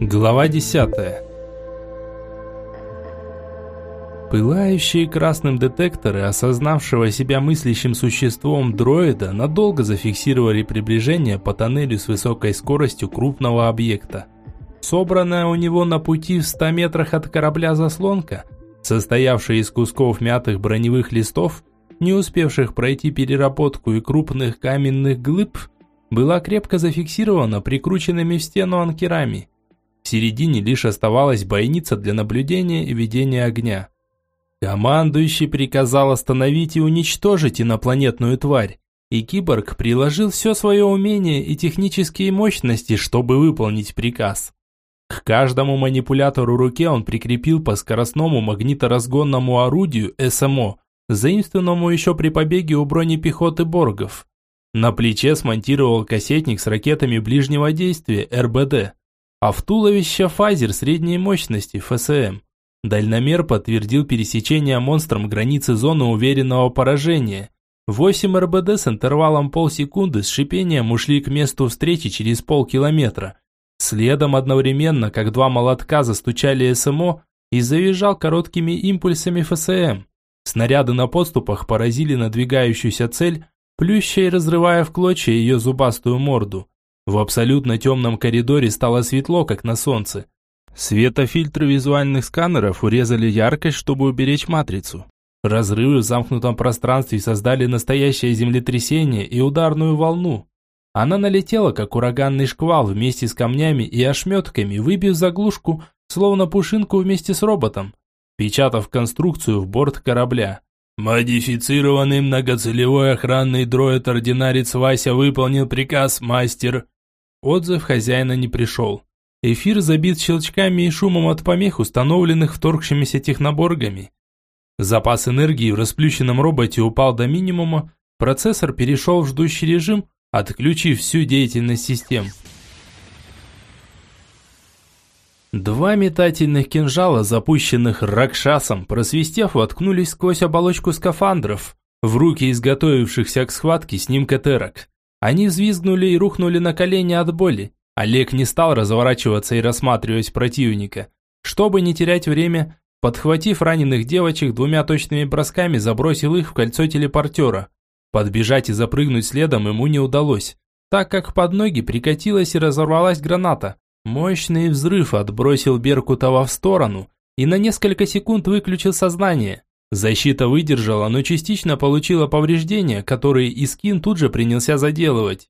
Глава 10. Пылающие красным детекторы, осознавшего себя мыслящим существом дроида, надолго зафиксировали приближение по тоннелю с высокой скоростью крупного объекта. Собранная у него на пути в 100 метрах от корабля заслонка, состоявшая из кусков мятых броневых листов, не успевших пройти переработку и крупных каменных глыб, была крепко зафиксирована прикрученными в стену анкерами. В середине лишь оставалась бойница для наблюдения и ведения огня. Командующий приказал остановить и уничтожить инопланетную тварь, и киборг приложил все свое умение и технические мощности, чтобы выполнить приказ. К каждому манипулятору руке он прикрепил по скоростному магниторазгонному орудию СМО, заимствованному еще при побеге у бронепехоты Боргов. На плече смонтировал кассетник с ракетами ближнего действия РБД, а в туловище фазер средней мощности ФСМ. Дальномер подтвердил пересечение монстром границы зоны уверенного поражения. 8 РБД с интервалом полсекунды с шипением ушли к месту встречи через полкилометра. Следом одновременно, как два молотка застучали СМО и завизжал короткими импульсами ФСМ. Снаряды на подступах поразили надвигающуюся цель, плюща и разрывая в клочья ее зубастую морду. В абсолютно темном коридоре стало светло, как на солнце. Светофильтры визуальных сканеров урезали яркость, чтобы уберечь матрицу. Разрывы в замкнутом пространстве создали настоящее землетрясение и ударную волну. Она налетела, как ураганный шквал, вместе с камнями и ошметками, выбив заглушку, словно пушинку вместе с роботом, печатав конструкцию в борт корабля. «Модифицированный многоцелевой охранный дроид-ординарец Вася выполнил приказ, мастер!» Отзыв хозяина не пришел. Эфир забит щелчками и шумом от помех, установленных вторгшимися техноборгами. Запас энергии в расплющенном роботе упал до минимума, процессор перешел в ждущий режим, отключив всю деятельность систем. Два метательных кинжала, запущенных Ракшасом, просвистев, воткнулись сквозь оболочку скафандров в руки изготовившихся к схватке с ним катерок. Они взвизгнули и рухнули на колени от боли. Олег не стал разворачиваться и рассматривать противника. Чтобы не терять время, подхватив раненых девочек двумя точными бросками, забросил их в кольцо телепортера. Подбежать и запрыгнуть следом ему не удалось, так как под ноги прикатилась и разорвалась граната. Мощный взрыв отбросил Беркутова в сторону и на несколько секунд выключил сознание. Защита выдержала, но частично получила повреждения, которые Искин тут же принялся заделывать.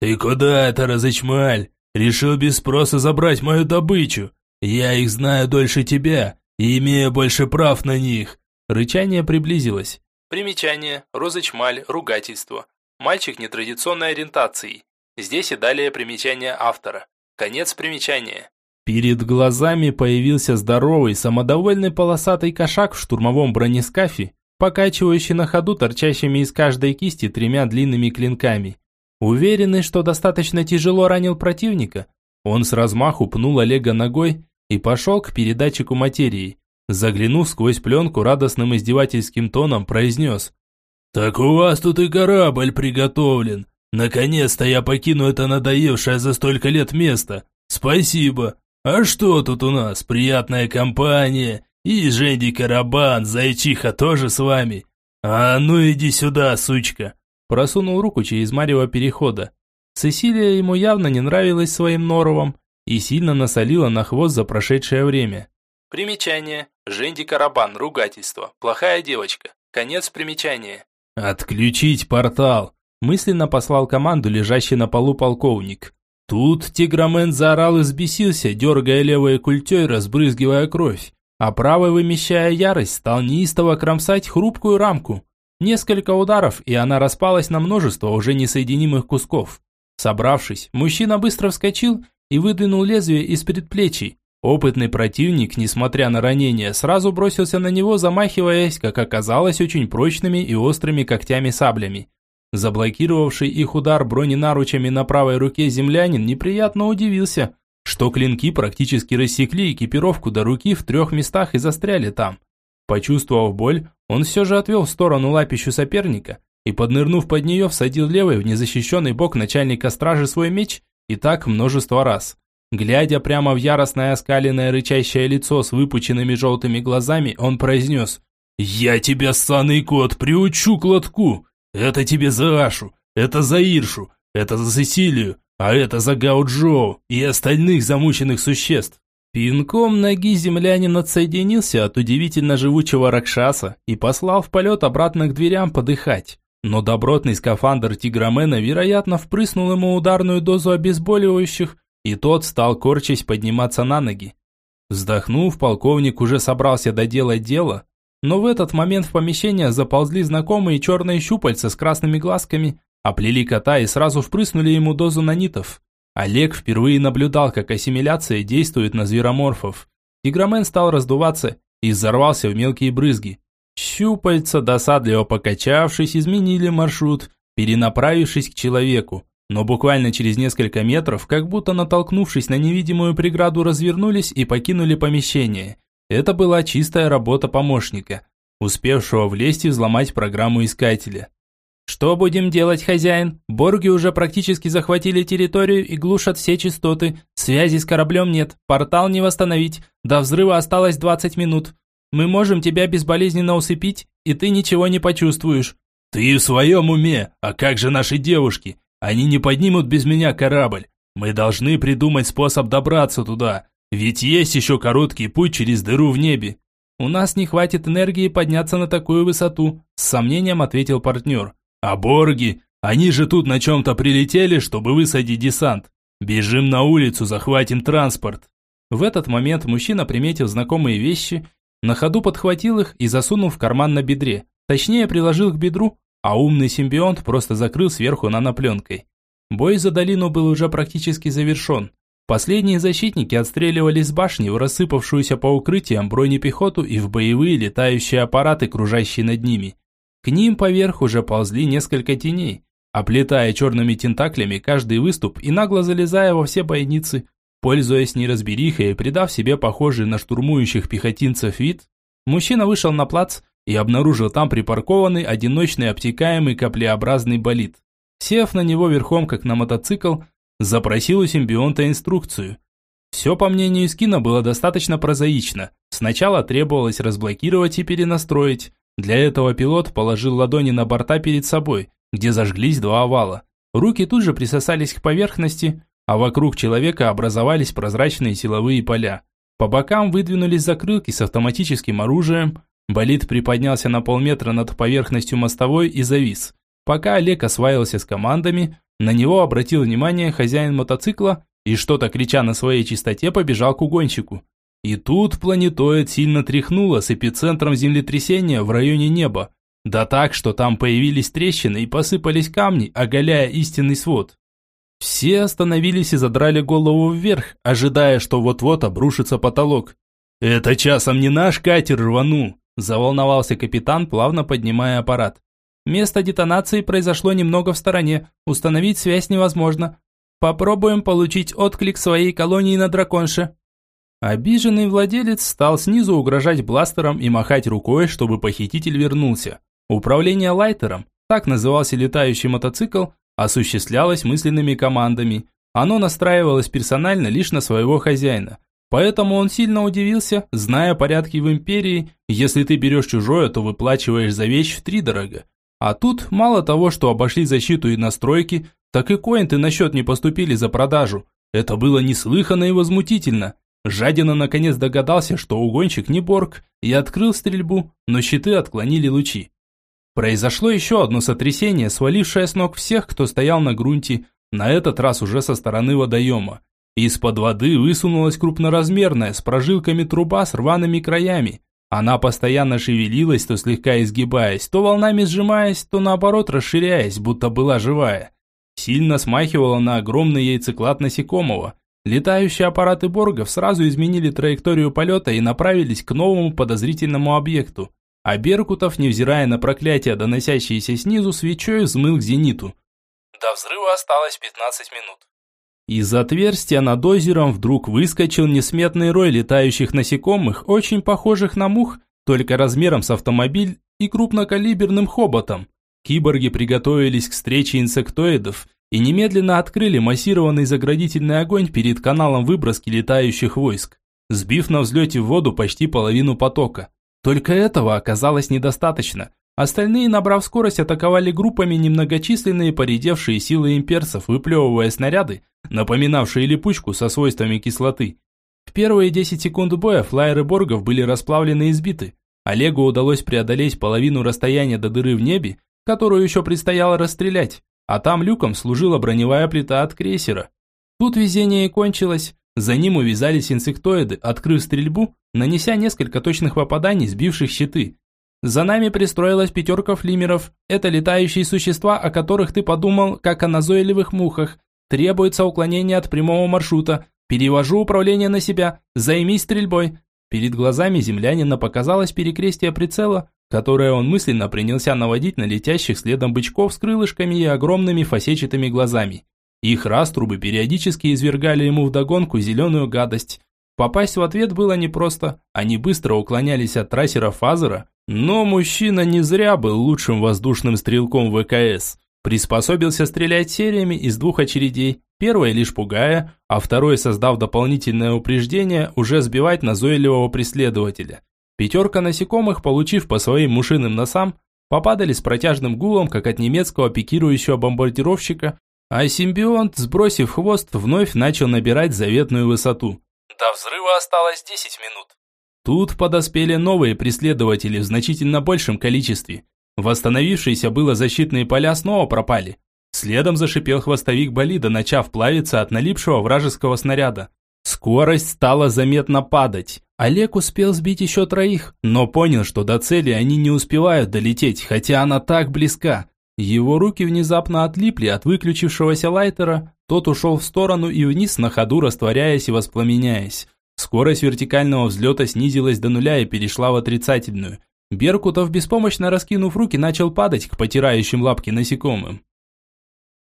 «Ты куда это, разочмаль? Решил без спроса забрать мою добычу? Я их знаю дольше тебя и имею больше прав на них!» Рычание приблизилось. Примечание, розычмаль, ругательство. Мальчик нетрадиционной ориентации. Здесь и далее примечание автора. Конец примечания. Перед глазами появился здоровый, самодовольный полосатый кошак в штурмовом бронескафе, покачивающий на ходу торчащими из каждой кисти тремя длинными клинками. Уверенный, что достаточно тяжело ранил противника, он с размаху пнул Олега ногой и пошел к передатчику материи. Заглянув сквозь пленку, радостным издевательским тоном произнес. «Так у вас тут и корабль приготовлен. Наконец-то я покину это надоевшее за столько лет место. Спасибо. А что тут у нас? Приятная компания. И Женди Карабан, Зайчиха тоже с вами. А ну иди сюда, сучка. Просунул руку через Марева перехода. Цесилия ему явно не нравилась своим норовом и сильно насолила на хвост за прошедшее время. Примечание. Женди Карабан, ругательство. Плохая девочка. Конец примечания. Отключить портал мысленно послал команду лежащий на полу полковник. Тут Тиграмен заорал и взбесился, дергая левой культей, разбрызгивая кровь, а правой, вымещая ярость, стал неистово кромсать хрупкую рамку. Несколько ударов, и она распалась на множество уже несоединимых кусков. Собравшись, мужчина быстро вскочил и выдвинул лезвие из предплечий. Опытный противник, несмотря на ранение, сразу бросился на него, замахиваясь, как оказалось, очень прочными и острыми когтями-саблями. Заблокировавший их удар броненаручами на правой руке землянин неприятно удивился, что клинки практически рассекли экипировку до руки в трех местах и застряли там. Почувствовав боль, он все же отвел в сторону лапищу соперника и, поднырнув под нее, всадил левый в незащищенный бок начальника стражи свой меч и так множество раз. Глядя прямо в яростное оскаленное рычащее лицо с выпученными желтыми глазами, он произнес «Я тебя, ссаный кот, приучу к лотку! Это тебе за Ашу, это за Иршу, это за Сесилию, а это за Гауджоу и остальных замученных существ!» Пинком ноги землянин отсоединился от удивительно живучего Ракшаса и послал в полет обратно к дверям подыхать. Но добротный скафандр Тиграмена, вероятно, впрыснул ему ударную дозу обезболивающих, и тот стал корчась подниматься на ноги. Вздохнув, полковник уже собрался доделать дело, но в этот момент в помещение заползли знакомые черные щупальца с красными глазками, оплели кота и сразу впрыснули ему дозу нанитов. Олег впервые наблюдал, как ассимиляция действует на звероморфов. Тиграмен стал раздуваться и взорвался в мелкие брызги. Щупальца, досадливо покачавшись, изменили маршрут, перенаправившись к человеку. Но буквально через несколько метров, как будто натолкнувшись на невидимую преграду, развернулись и покинули помещение. Это была чистая работа помощника, успевшего влезть и взломать программу искателя. «Что будем делать, хозяин? Борги уже практически захватили территорию и глушат все частоты. Связи с кораблем нет, портал не восстановить. До взрыва осталось 20 минут. Мы можем тебя безболезненно усыпить, и ты ничего не почувствуешь». «Ты в своем уме? А как же наши девушки? Они не поднимут без меня корабль. Мы должны придумать способ добраться туда. Ведь есть еще короткий путь через дыру в небе». «У нас не хватит энергии подняться на такую высоту», с сомнением ответил партнер. «А борги? Они же тут на чем-то прилетели, чтобы высадить десант. Бежим на улицу, захватим транспорт». В этот момент мужчина приметил знакомые вещи на ходу подхватил их и засунул в карман на бедре. Точнее, приложил к бедру, а умный симбионт просто закрыл сверху нанопленкой. Бой за долину был уже практически завершен. Последние защитники отстреливались с башни в рассыпавшуюся по укрытиям бронепехоту и в боевые летающие аппараты, кружащие над ними. К ним поверх уже ползли несколько теней, оплетая черными тентаклями каждый выступ и нагло залезая во все бойницы, Пользуясь неразберихой и придав себе похожий на штурмующих пехотинцев вид, мужчина вышел на плац и обнаружил там припаркованный одиночный обтекаемый каплеобразный болид. Сев на него верхом, как на мотоцикл, запросил у симбионта инструкцию. Все, по мнению Скина, было достаточно прозаично. Сначала требовалось разблокировать и перенастроить. Для этого пилот положил ладони на борта перед собой, где зажглись два овала. Руки тут же присосались к поверхности, а вокруг человека образовались прозрачные силовые поля. По бокам выдвинулись закрылки с автоматическим оружием. Болид приподнялся на полметра над поверхностью мостовой и завис. Пока Олег осваивался с командами, на него обратил внимание хозяин мотоцикла и что-то крича на своей чистоте побежал к угонщику. И тут планетоид сильно тряхнуло с эпицентром землетрясения в районе неба. Да так, что там появились трещины и посыпались камни, оголяя истинный свод. Все остановились и задрали голову вверх, ожидая, что вот-вот обрушится потолок. «Это часом не наш катер рванул!» – заволновался капитан, плавно поднимая аппарат. «Место детонации произошло немного в стороне, установить связь невозможно. Попробуем получить отклик своей колонии на драконше». Обиженный владелец стал снизу угрожать бластером и махать рукой, чтобы похититель вернулся. Управление лайтером, так назывался летающий мотоцикл, осуществлялось мысленными командами. Оно настраивалось персонально лишь на своего хозяина. Поэтому он сильно удивился, зная порядки в империи, если ты берешь чужое, то выплачиваешь за вещь в три дорого. А тут мало того, что обошли защиту и настройки, так и коинты на счет не поступили за продажу. Это было неслыханно и возмутительно. Жадина наконец догадался, что угонщик не Борг, и открыл стрельбу, но щиты отклонили лучи. Произошло еще одно сотрясение, свалившее с ног всех, кто стоял на грунте, на этот раз уже со стороны водоема. Из-под воды высунулась крупноразмерная, с прожилками труба с рваными краями. Она постоянно шевелилась, то слегка изгибаясь, то волнами сжимаясь, то наоборот расширяясь, будто была живая. Сильно смахивала на огромный яйцеклад насекомого. Летающие аппараты Боргов сразу изменили траекторию полета и направились к новому подозрительному объекту а Беркутов, невзирая на проклятия, доносящиеся снизу, свечой взмыл к зениту. До взрыва осталось 15 минут. Из отверстия над озером вдруг выскочил несметный рой летающих насекомых, очень похожих на мух, только размером с автомобиль и крупнокалиберным хоботом. Киборги приготовились к встрече инсектоидов и немедленно открыли массированный заградительный огонь перед каналом выброски летающих войск, сбив на взлете в воду почти половину потока. Только этого оказалось недостаточно. Остальные, набрав скорость, атаковали группами немногочисленные поредевшие силы имперцев, выплевывая снаряды, напоминавшие липучку со свойствами кислоты. В первые 10 секунд боя флайеры Боргов были расплавлены и сбиты. Олегу удалось преодолеть половину расстояния до дыры в небе, которую еще предстояло расстрелять, а там люком служила броневая плита от крейсера. Тут везение и кончилось. За ним увязались инсектоиды, открыв стрельбу, нанеся несколько точных попаданий, сбивших щиты. За нами пристроилась пятерка флимеров. Это летающие существа, о которых ты подумал, как о назойливых мухах. Требуется уклонение от прямого маршрута. Перевожу управление на себя. Займись стрельбой. Перед глазами землянина показалось перекрестие прицела, которое он мысленно принялся наводить на летящих следом бычков с крылышками и огромными фасетчатыми глазами. Их раструбы периодически извергали ему вдогонку зеленую гадость. Попасть в ответ было непросто, они быстро уклонялись от трассера Фазера, но мужчина не зря был лучшим воздушным стрелком ВКС. Приспособился стрелять сериями из двух очередей, первой лишь пугая, а второй, создав дополнительное упреждение, уже сбивать назойливого преследователя. Пятерка насекомых, получив по своим мушиным носам, попадали с протяжным гулом, как от немецкого пикирующего бомбардировщика, а симбионт, сбросив хвост, вновь начал набирать заветную высоту. До взрыва осталось 10 минут. Тут подоспели новые преследователи в значительно большем количестве. Восстановившиеся было защитные поля снова пропали. Следом зашипел хвостовик болида, начав плавиться от налипшего вражеского снаряда. Скорость стала заметно падать. Олег успел сбить еще троих, но понял, что до цели они не успевают долететь, хотя она так близка. Его руки внезапно отлипли от выключившегося лайтера, тот ушел в сторону и вниз на ходу, растворяясь и воспламеняясь. Скорость вертикального взлета снизилась до нуля и перешла в отрицательную. Беркутов, беспомощно раскинув руки, начал падать к потирающим лапки насекомым.